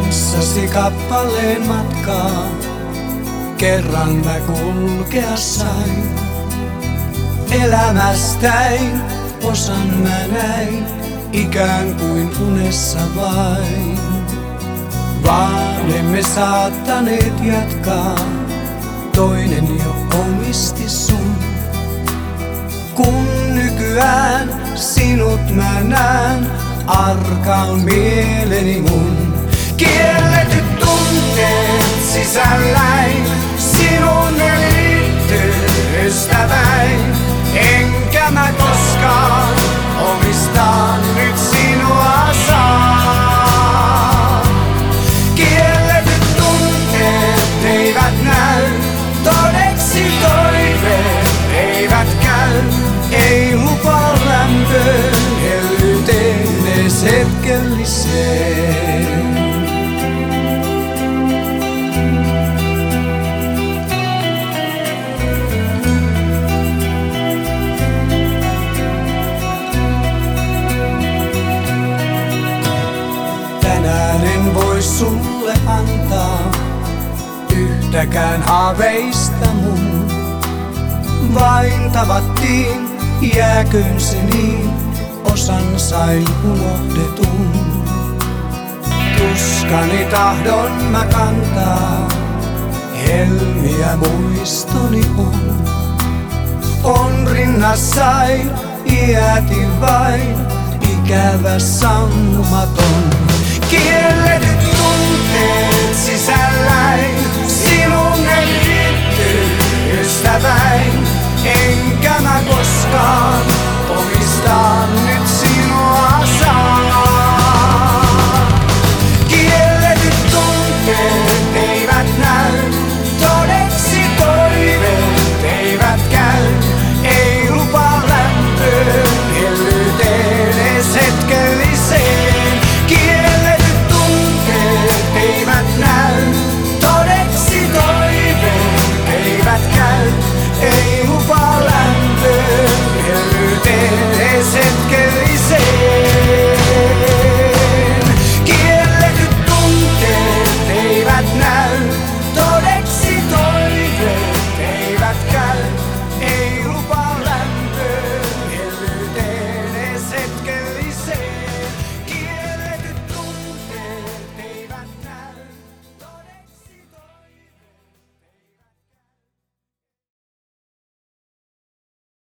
kanssasi kappaleen matkaa, kerran mä kulkea sain. Elämästäin osan mä näin, ikään kuin unessa vain. Vaan emme saattaneet jatkaa, toinen jo omisti sun. Kun nykyään sinut mä näen, arka on mieleni mun. Tänään en voi sulle antaa yhtäkään haaveista mun. Vain tavattiin, jääköön se niin, osan sain unohdetun. Tuskani tahdon mä kantaa, helmiä muistoni on. On rinnassai, iäti vain, ikävä sammumaton. Kiellet tunteet sisään.